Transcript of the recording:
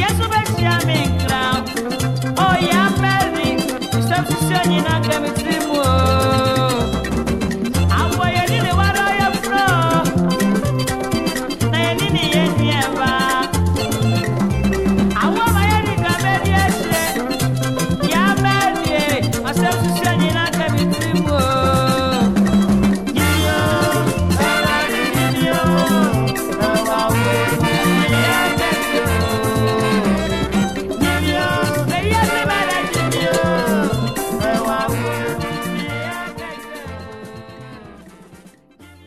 yɛ furo, na yɛ ni ne yɛ nua ba.